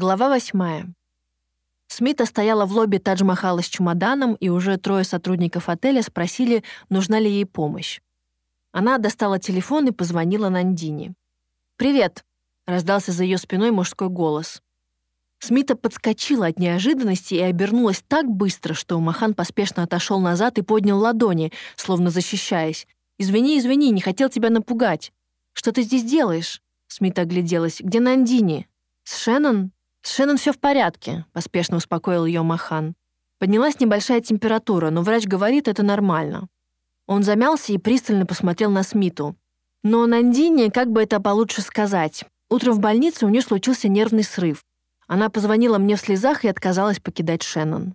Глава восьмая. Смита стояла в лобби Тадж-Махала с чемоданом, и уже трое сотрудников отеля спросили, нужна ли ей помощь. Она достала телефон и позвонила Нандине. «Привет!» — раздался за ее спиной мужской голос. Смита подскочила от неожиданности и обернулась так быстро, что Махан поспешно отошел назад и поднял ладони, словно защищаясь. «Извини, извини, не хотел тебя напугать. Что ты здесь делаешь?» Смита огляделась. «Где Нандини?» «С Шеннон?» «С Шеннон все в порядке», — поспешно успокоил ее Махан. Поднялась небольшая температура, но врач говорит, это нормально. Он замялся и пристально посмотрел на Смиту. Но Нандине, как бы это получше сказать, утром в больнице у нее случился нервный срыв. Она позвонила мне в слезах и отказалась покидать Шеннон.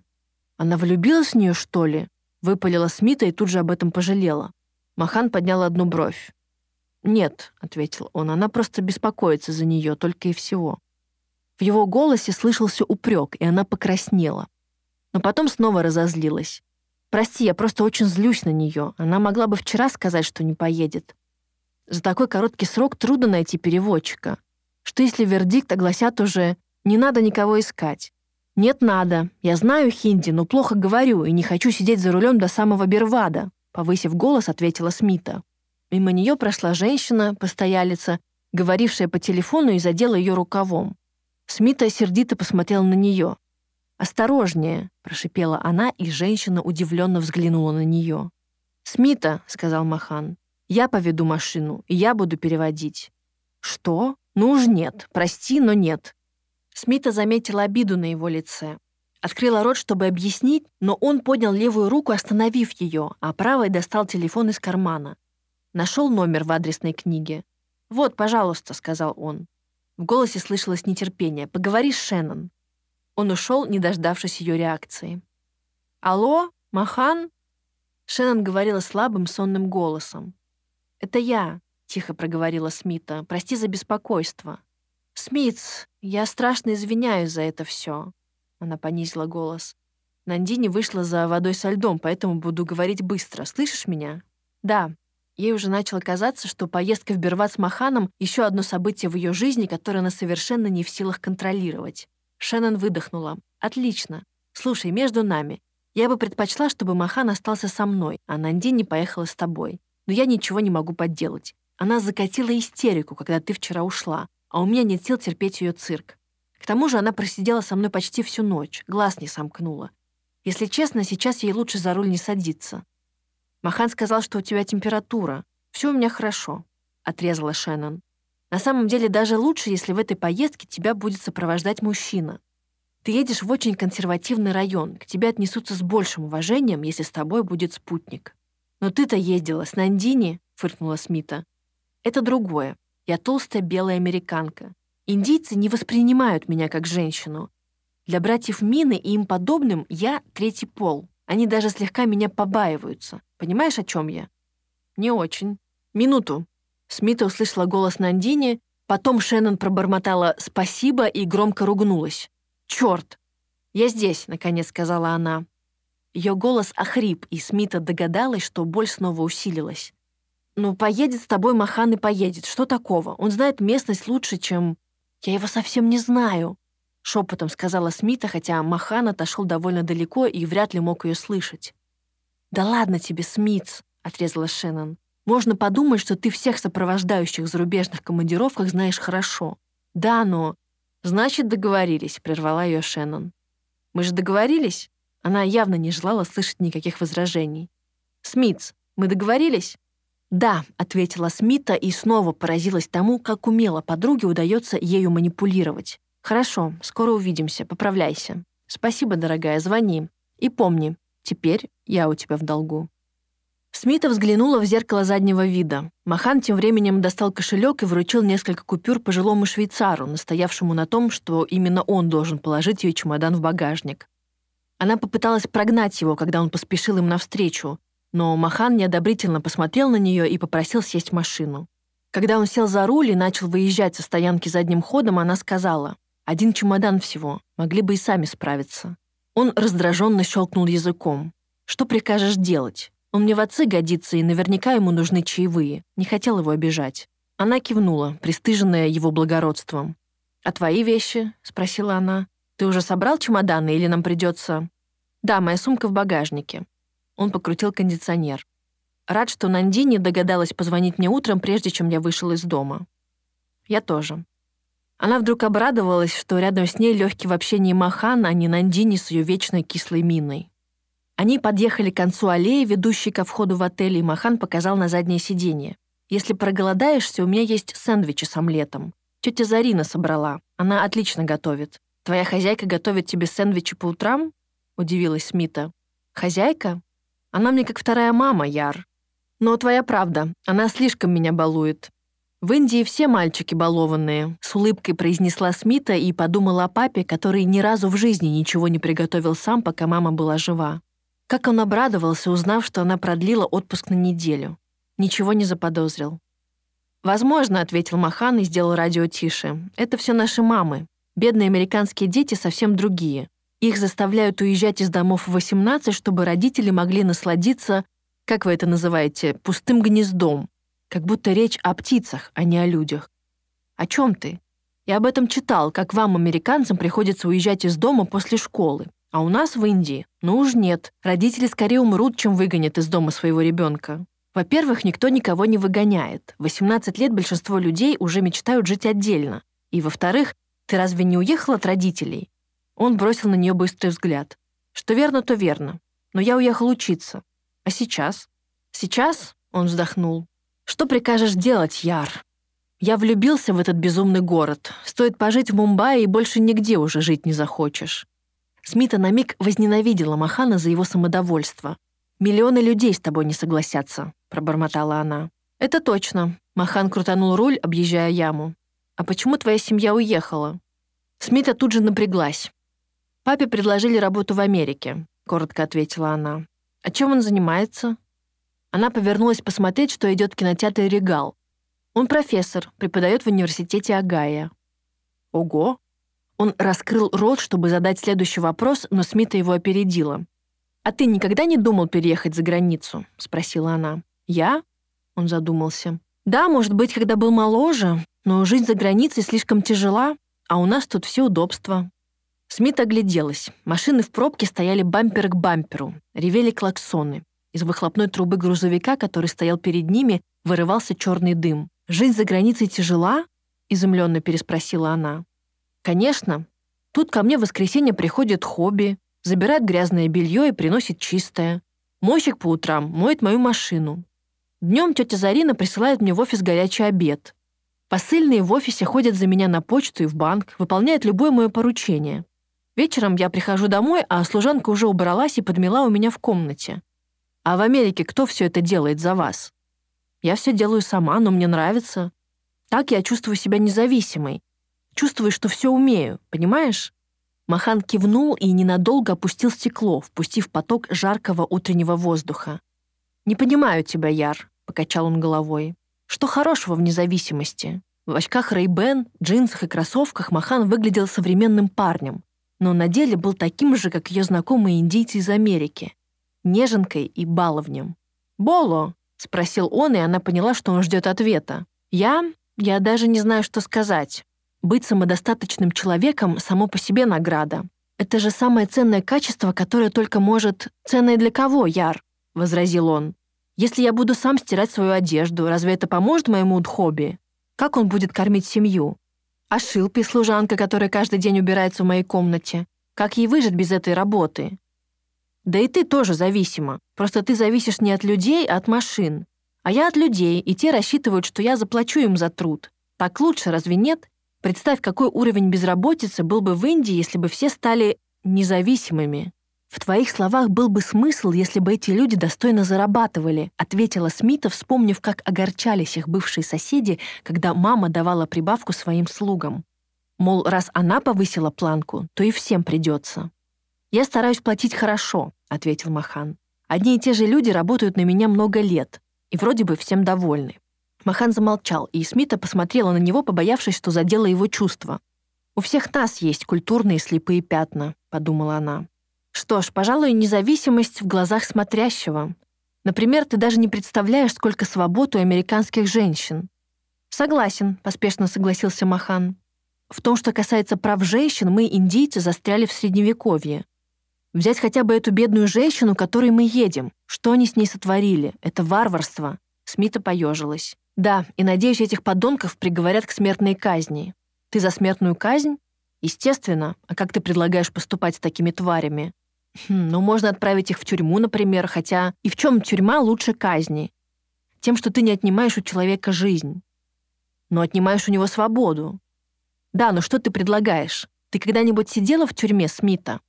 Она влюбилась в нее, что ли? Выпалила Смита и тут же об этом пожалела. Махан поднял одну бровь. «Нет», — ответил он, — «она просто беспокоится за нее, только и всего». В его голосе слышался упрек, и она покраснела. Но потом снова разозлилась. «Прости, я просто очень злюсь на нее. Она могла бы вчера сказать, что не поедет. За такой короткий срок трудно найти переводчика. Что если вердикт огласят уже «не надо никого искать»? «Нет, надо. Я знаю хинди, но плохо говорю и не хочу сидеть за рулем до самого Бервада», повысив голос, ответила Смита. Мимо нее прошла женщина, постоялица, говорившая по телефону и задела ее рукавом. Смита сердито посмотрела на нее. «Осторожнее», — прошипела она, и женщина удивленно взглянула на нее. «Смита», — сказал Махан, — «я поведу машину, и я буду переводить». «Что? Ну уж нет. Прости, но нет». Смита заметила обиду на его лице. Открыла рот, чтобы объяснить, но он поднял левую руку, остановив ее, а правой достал телефон из кармана. Нашел номер в адресной книге. «Вот, пожалуйста», — сказал он. В голосе слышалось нетерпение. «Поговори с Шеннон». Он ушел, не дождавшись ее реакции. «Алло, Махан?» Шеннон говорила слабым, сонным голосом. «Это я», — тихо проговорила Смита. «Прости за беспокойство». «Смитс, я страшно извиняюсь за это все. Она понизила голос. Нандини вышла за водой со льдом, поэтому буду говорить быстро. Слышишь меня? Да, Ей уже начало казаться, что поездка в Берват с Маханом — еще одно событие в ее жизни, которое она совершенно не в силах контролировать. Шеннон выдохнула. «Отлично. Слушай, между нами. Я бы предпочла, чтобы Махан остался со мной, а Нанди не поехала с тобой. Но я ничего не могу подделать. Она закатила истерику, когда ты вчера ушла, а у меня нет сил терпеть ее цирк. К тому же она просидела со мной почти всю ночь, глаз не сомкнула. Если честно, сейчас ей лучше за руль не садиться. «Махан сказал, что у тебя температура. Все у меня хорошо», — отрезала Шеннон. «На самом деле даже лучше, если в этой поездке тебя будет сопровождать мужчина. Ты едешь в очень консервативный район, к тебе отнесутся с большим уважением, если с тобой будет спутник. Но ты-то ездила с Нандини», — фыркнула Смита. «Это другое. Я толстая белая американка. Индийцы не воспринимают меня как женщину. Для братьев Мины и им подобным я третий пол. Они даже слегка меня побаиваются. Понимаешь, о чем я?» «Не очень. Минуту». Смита услышала голос Нандини, потом Шеннон пробормотала «спасибо» и громко ругнулась. «Чёрт!» «Я здесь», — наконец сказала она. Ее голос охрип, и Смита догадалась, что боль снова усилилась. «Ну, поедет с тобой Махан и поедет. Что такого? Он знает местность лучше, чем...» «Я его совсем не знаю», — шепотом сказала Смита, хотя Махан отошел довольно далеко и вряд ли мог ее слышать. «Да ладно тебе, Смитс», — отрезала Шеннон. «Можно подумать, что ты всех сопровождающих в зарубежных командировках знаешь хорошо». «Да, но...» «Значит, договорились», — прервала ее Шеннон. «Мы же договорились?» Она явно не желала слышать никаких возражений. «Смитс, мы договорились?» «Да», — ответила Смита и снова поразилась тому, как умело подруге удается ею манипулировать. «Хорошо, скоро увидимся, поправляйся. Спасибо, дорогая, звони. И помни, Теперь я у тебя в долгу». Смита взглянула в зеркало заднего вида. Махан тем временем достал кошелек и вручил несколько купюр пожилому швейцару, настоявшему на том, что именно он должен положить ее чемодан в багажник. Она попыталась прогнать его, когда он поспешил им навстречу, но Махан неодобрительно посмотрел на нее и попросил сесть в машину. Когда он сел за руль и начал выезжать со стоянки задним ходом, она сказала, «Один чемодан всего, могли бы и сами справиться». Он раздраженно щелкнул языком. «Что прикажешь делать? Он мне в отцы годится, и наверняка ему нужны чаевые. Не хотел его обижать». Она кивнула, пристыженная его благородством. «А твои вещи?» — спросила она. «Ты уже собрал чемоданы или нам придется?» «Да, моя сумка в багажнике». Он покрутил кондиционер. Рад, что Нанди не догадалась позвонить мне утром, прежде чем я вышел из дома. Я тоже. Она вдруг обрадовалась, что рядом с ней легкий в общении Махан, а не Нандини с ее вечной кислой миной. Они подъехали к концу аллеи, ведущей ко входу в отель, и Махан показал на заднее сиденье. «Если проголодаешься, у меня есть сэндвичи с омлетом. Тетя Зарина собрала. Она отлично готовит. Твоя хозяйка готовит тебе сэндвичи по утрам?» — удивилась Смита. «Хозяйка? Она мне как вторая мама, Яр. Но твоя правда, она слишком меня балует. В Индии все мальчики балованные, с улыбкой произнесла Смита и подумала о папе, который ни разу в жизни ничего не приготовил сам, пока мама была жива. Как он обрадовался, узнав, что она продлила отпуск на неделю. Ничего не заподозрил. «Возможно», — ответил Махан и сделал радио тише. «Это все наши мамы. Бедные американские дети совсем другие. Их заставляют уезжать из домов в 18, чтобы родители могли насладиться, как вы это называете, пустым гнездом, как будто речь о птицах, а не о людях. О чем ты? Я об этом читал, как вам, американцам, приходится уезжать из дома после школы. А у нас в Индии, ну уж нет, родители скорее умрут, чем выгонят из дома своего ребенка. Во-первых, никто никого не выгоняет. В 18 лет большинство людей уже мечтают жить отдельно. И во-вторых, ты разве не уехал от родителей? Он бросил на нее быстрый взгляд. Что верно, то верно. Но я уехал учиться. А сейчас? Сейчас? Он вздохнул. Что прикажешь делать, Яр? Я влюбился в этот безумный город. Стоит пожить в Мумбаи, и больше нигде уже жить не захочешь. Смита на миг возненавидела Махана за его самодовольство. «Миллионы людей с тобой не согласятся», — пробормотала она. «Это точно». Махан крутанул руль, объезжая яму. «А почему твоя семья уехала?» Смита тут же напряглась. «Папе предложили работу в Америке», — коротко ответила она. «А чем он занимается?» Она повернулась посмотреть, что идет в кинотеатре «Регал». Он профессор, преподает в университете Агая. Ого! Он раскрыл рот, чтобы задать следующий вопрос, но Смита его опередила. «А ты никогда не думал переехать за границу?» — спросила она. «Я?» — он задумался. «Да, может быть, когда был моложе, но жизнь за границей слишком тяжела, а у нас тут все удобства». Смит огляделась. Машины в пробке стояли бампер к бамперу, ревели клаксоны. Из выхлопной трубы грузовика, который стоял перед ними, вырывался черный дым. «Жизнь за границей тяжела?» — изумленно переспросила она. «Конечно. Тут ко мне в воскресенье приходит хобби, забирает грязное белье и приносит чистое. Мойщик по утрам моет мою машину. Днем тетя Зарина присылает мне в офис горячий обед. Посыльные в офисе ходят за меня на почту и в банк, выполняют любое мое поручение. Вечером я прихожу домой, а служанка уже убралась и подмела у меня в комнате. А в Америке кто все это делает за вас? Я все делаю сама, но мне нравится. Так я чувствую себя независимой. Чувствую, что все умею, понимаешь? Махан кивнул и ненадолго опустил стекло, впустив поток жаркого утреннего воздуха. «Не понимаю тебя, Яр», — покачал он головой. «Что хорошего в независимости?» В очках Ray-Ban, джинсах и кроссовках Махан выглядел современным парнем, но на деле был таким же, как ее знакомые индийцы из Америки неженкой и баловнем. «Боло?» — спросил он, и она поняла, что он ждет ответа. «Я? Я даже не знаю, что сказать. Быть самодостаточным человеком — само по себе награда. Это же самое ценное качество, которое только может... Ценное для кого, Яр?» — возразил он. «Если я буду сам стирать свою одежду, разве это поможет моему хобби? Как он будет кормить семью? А Шилпи, служанка, которая каждый день убирается в моей комнате, как ей выжить без этой работы? Да и ты тоже зависима. Просто ты зависишь не от людей, а от машин. А я от людей, и те рассчитывают, что я заплачу им за труд. Так лучше, разве нет? Представь, какой уровень безработицы был бы в Индии, если бы все стали независимыми. В твоих словах был бы смысл, если бы эти люди достойно зарабатывали, ответила Смита, вспомнив, как огорчались их бывшие соседи, когда мама давала прибавку своим слугам. Мол, раз она повысила планку, то и всем придется. «Я стараюсь платить хорошо», — ответил Махан. «Одни и те же люди работают на меня много лет, и вроде бы всем довольны». Махан замолчал, и Смита посмотрела на него, побоявшись, что задела его чувства. «У всех нас есть культурные слепые пятна», — подумала она. «Что ж, пожалуй, независимость в глазах смотрящего. Например, ты даже не представляешь, сколько свобод у американских женщин». «Согласен», — поспешно согласился Махан. В том, что касается прав женщин, мы, индийцы, застряли в Средневековье. Взять хотя бы эту бедную женщину, которой мы едем. Что они с ней сотворили? Это варварство. Смита поежилась. Да, и надеюсь, этих подонков приговорят к смертной казни. Ты за смертную казнь? Естественно. А как ты предлагаешь поступать с такими тварями? Хм, ну, можно отправить их в тюрьму, например, хотя и в чем тюрьма лучше казни? Тем, что ты не отнимаешь у человека жизнь, но отнимаешь у него свободу. Да, но что ты предлагаешь? Ты когда-нибудь сидела в тюрьме, Смита?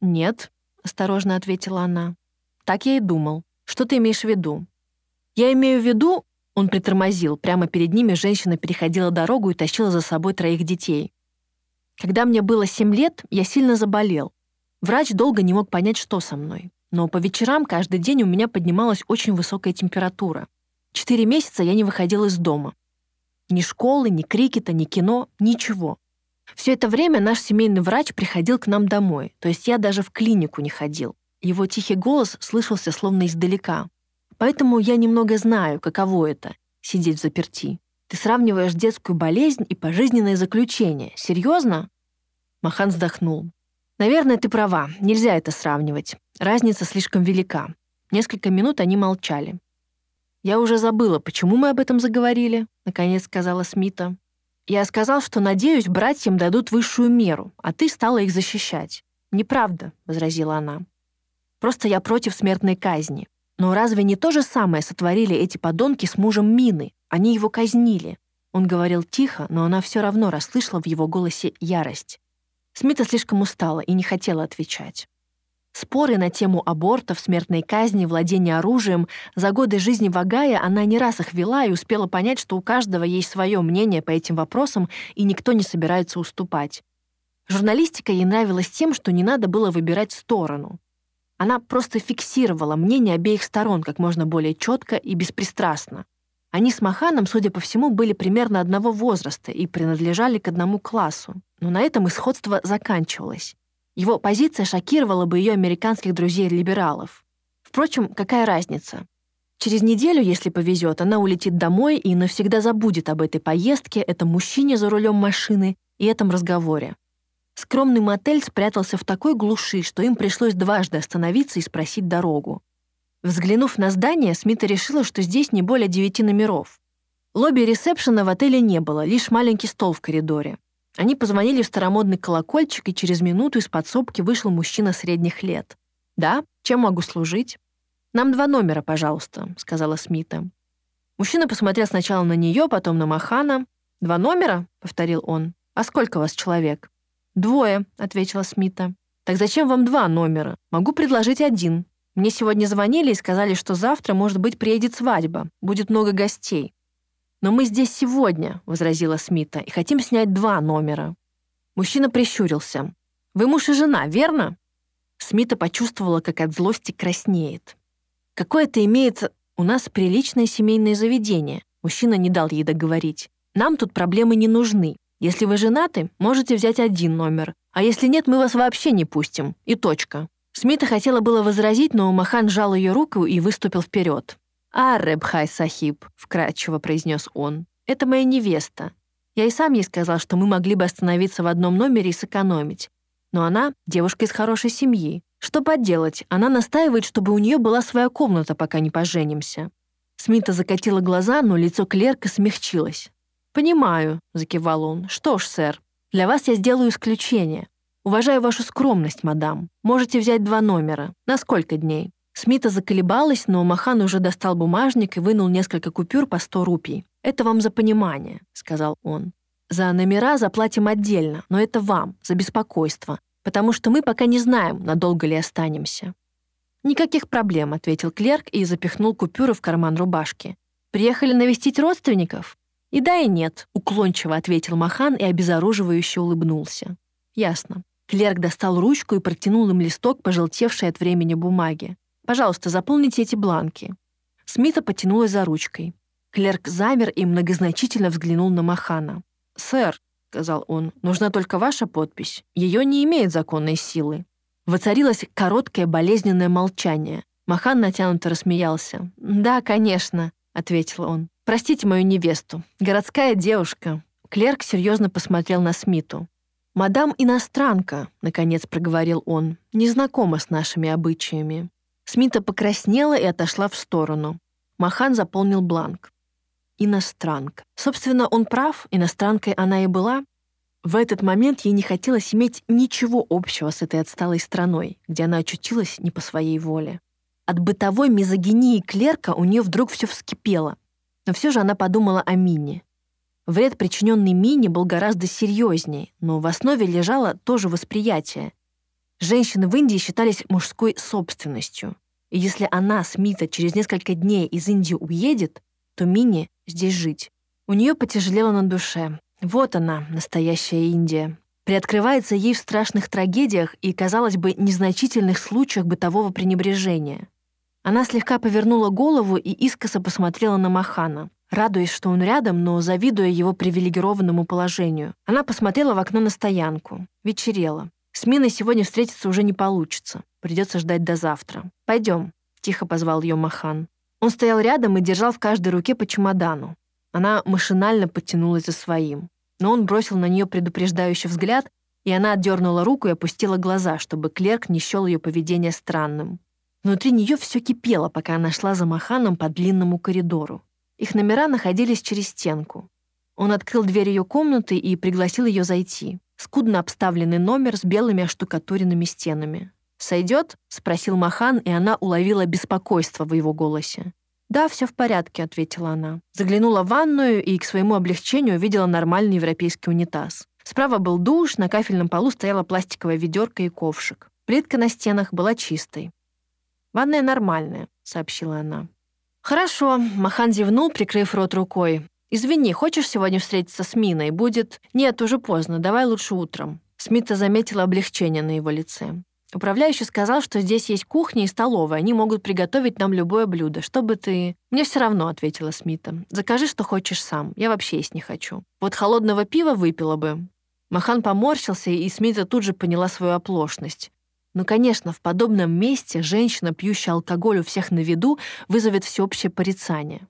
«Нет», — осторожно ответила она. «Так я и думал. Что ты имеешь в виду?» «Я имею в виду...» Он притормозил. Прямо перед ними женщина переходила дорогу и тащила за собой троих детей. «Когда мне было семь лет, я сильно заболел. Врач долго не мог понять, что со мной. Но по вечерам каждый день у меня поднималась очень высокая температура. Четыре месяца я не выходил из дома. Ни школы, ни крикета, ни кино, ничего. Все это время наш семейный врач приходил к нам домой, то есть я даже в клинику не ходил. Его тихий голос слышался словно издалека. Поэтому я немного знаю, каково это — сидеть в заперти. Ты сравниваешь детскую болезнь и пожизненное заключение. Серьезно? Махан вздохнул. Наверное, ты права, нельзя это сравнивать. Разница слишком велика. Несколько минут они молчали. «Я уже забыла, почему мы об этом заговорили», — наконец сказала Смита. Я сказал, что надеюсь, братьям дадут высшую меру, а ты стала их защищать. Неправда, возразила она. Просто я против смертной казни. Но разве не то же самое сотворили эти подонки с мужем Мины? Они его казнили. Он говорил тихо, но она все равно расслышала в его голосе ярость. Смита слишком устала и не хотела отвечать. Споры на тему абортов, смертной казни, владения оружием. За годы жизни в Огайо она не раз их вела и успела понять, что у каждого есть свое мнение по этим вопросам, и никто не собирается уступать. Журналистика ей нравилась тем, что не надо было выбирать сторону. Она просто фиксировала мнение обеих сторон как можно более четко и беспристрастно. Они с Маханом, судя по всему, были примерно одного возраста и принадлежали к одному классу. Но на этом исходство заканчивалось. Его позиция шокировала бы ее американских друзей-либералов. Впрочем, какая разница? Через неделю, если повезет, она улетит домой и навсегда забудет об этой поездке, этом мужчине за рулем машины и этом разговоре. Скромный мотель спрятался в такой глуши, что им пришлось дважды остановиться и спросить дорогу. Взглянув на здание, Смита решила, что здесь не более девяти номеров. Лобби ресепшена в отеле не было, лишь маленький стол в коридоре. Они позвонили в старомодный колокольчик, и через минуту из подсобки вышел мужчина средних лет. «Да, чем могу служить?» «Нам два номера, пожалуйста», — сказала Смита. Мужчина посмотрел сначала на нее, потом на Махана. «Два номера?» — повторил он. «А сколько вас человек?» «Двое», — ответила Смита. «Так зачем вам два номера? Могу предложить один. Мне сегодня звонили и сказали, что завтра, может быть, приедет свадьба. Будет много гостей. «Но мы здесь сегодня», — возразила Смита, «и хотим снять два номера». Мужчина прищурился. «Вы муж и жена, верно?» Смита почувствовала, как от злости краснеет. «Какое это имеет у нас приличное семейное заведение?» Мужчина не дал ей договорить. «Нам тут проблемы не нужны. Если вы женаты, можете взять один номер. А если нет, мы вас вообще не пустим. И точка». Смита хотела было возразить, но Махан сжал ее руку и выступил вперед. «А, Рэбхай Сахиб», — вкратчиво произнес он, — «это моя невеста. Я и сам ей сказал, что мы могли бы остановиться в одном номере и сэкономить. Но она — девушка из хорошей семьи. Что поделать, она настаивает, чтобы у нее была своя комната, пока не поженимся». Смита закатила глаза, но лицо клерка смягчилось. «Понимаю», — закивал он. «Что ж, сэр, для вас я сделаю исключение. Уважаю вашу скромность, мадам. Можете взять два номера. На сколько дней?» Смита заколебалась, но Махан уже достал бумажник и вынул несколько купюр по 100 рупий. «Это вам за понимание», — сказал он. «За номера заплатим отдельно, но это вам, за беспокойство, потому что мы пока не знаем, надолго ли останемся». «Никаких проблем», — ответил клерк и запихнул купюры в карман рубашки. «Приехали навестить родственников?» «И да, и нет», — уклончиво ответил Махан и обезоруживающе улыбнулся. «Ясно». Клерк достал ручку и протянул им листок, пожелтевший от времени бумаги. Пожалуйста, заполните эти бланки». Смита потянулась за ручкой. Клерк замер и многозначительно взглянул на Махана. «Сэр», — сказал он, — «нужна только ваша подпись. Ее не имеет законной силы». Воцарилось короткое болезненное молчание. Махан натянуто рассмеялся. «Да, конечно», — ответил он. «Простите мою невесту. Городская девушка. Клерк серьезно посмотрел на Смиту. «Мадам иностранка», — наконец проговорил он, — «не знакома с нашими обычаями». Смита покраснела и отошла в сторону. Махан заполнил бланк. Иностранка. Собственно, он прав, иностранкой она и была. В этот момент ей не хотелось иметь ничего общего с этой отсталой страной, где она очутилась не по своей воле. От бытовой мизогинии клерка у нее вдруг все вскипело. Но все же она подумала о Мине. Вред, причиненный Мине, был гораздо серьезнее, но в основе лежало тоже восприятие. Женщины в Индии считались мужской собственностью. И если она, Смита, через несколько дней из Индии уедет, то Мине здесь жить. У нее потяжелело на душе. Вот она, настоящая Индия. Приоткрывается ей в страшных трагедиях и, казалось бы, незначительных случаях бытового пренебрежения. Она слегка повернула голову и искоса посмотрела на Махана радуясь, что он рядом, но завидуя его привилегированному положению. Она посмотрела в окно на стоянку. Вечерело. С Миной сегодня встретиться уже не получится. Придется ждать до завтра. Пойдем, тихо позвал ее Махан. Он стоял рядом и держал в каждой руке по чемодану. Она машинально подтянулась за своим. Но он бросил на нее предупреждающий взгляд, и она отдернула руку и опустила глаза, чтобы клерк не счел ее поведение странным. Внутри нее все кипело, пока она шла за Маханом по длинному коридору. Их номера находились через стенку. Он открыл дверь ее комнаты и пригласил ее зайти. Скудно обставленный номер с белыми оштукатуренными стенами. «Сойдет?» — спросил Махан, и она уловила беспокойство в его голосе. «Да, все в порядке», — ответила она. Заглянула в ванную и к своему облегчению увидела нормальный европейский унитаз. Справа был душ, на кафельном полу стояла пластиковая ведерко и ковшик. Плитка на стенах была чистой. «Ванная нормальная», — сообщила она. «Хорошо», — Махан зевнул, прикрыв рот рукой. «Извини, хочешь сегодня встретиться с Миной? Будет...» «Нет, уже поздно, давай лучше утром». Смита заметила облегчение на его лице. Управляющий сказал, что здесь есть кухня и столовая, они могут приготовить нам любое блюдо. Что бы ты... Мне все равно, ответила Смита. Закажи, что хочешь сам. Я вообще есть не хочу. Вот холодного пива выпила бы. Махан поморщился, и Смита тут же поняла свою оплошность. Но, конечно, в подобном месте женщина, пьющая алкоголь у всех на виду, вызовет всеобщее порицание.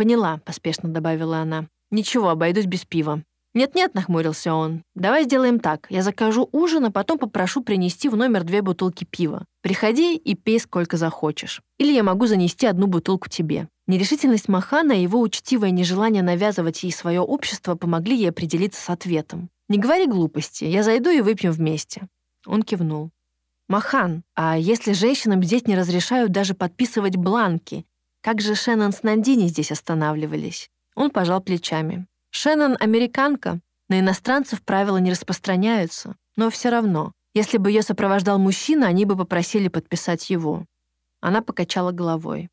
«Поняла», — поспешно добавила она. «Ничего, обойдусь без пива». «Нет-нет», — нахмурился он. «Давай сделаем так. Я закажу ужин, а потом попрошу принести в номер две бутылки пива. Приходи и пей сколько захочешь. Или я могу занести одну бутылку тебе». Нерешительность Махана и его учтивое нежелание навязывать ей свое общество помогли ей определиться с ответом. «Не говори глупости. Я зайду и выпьем вместе». Он кивнул. «Махан, а если женщинам здесь не разрешают даже подписывать бланки, как же Шеннон с Нандини здесь останавливались?» Он пожал плечами. «Шеннон — американка. На иностранцев правила не распространяются. Но все равно, если бы ее сопровождал мужчина, они бы попросили подписать его». Она покачала головой.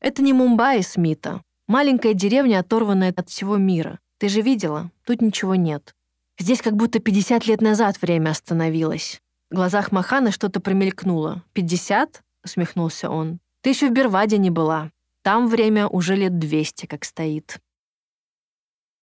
«Это не Мумбаи, Смита. Маленькая деревня, оторванная от всего мира. Ты же видела? Тут ничего нет. Здесь как будто 50 лет назад время остановилось. В глазах Махана что-то промелькнуло. «Пятьдесят?» — усмехнулся он. «Ты еще в Берваде не была. Там время уже лет двести как стоит».